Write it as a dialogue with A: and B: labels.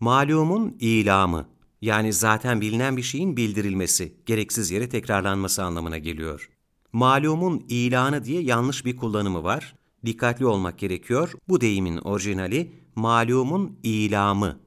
A: Malumun ilamı yani zaten bilinen bir şeyin bildirilmesi, gereksiz yere tekrarlanması anlamına geliyor. Malumun ilanı diye yanlış bir kullanımı var. Dikkatli olmak gerekiyor. Bu deyimin orijinali malumun ilamı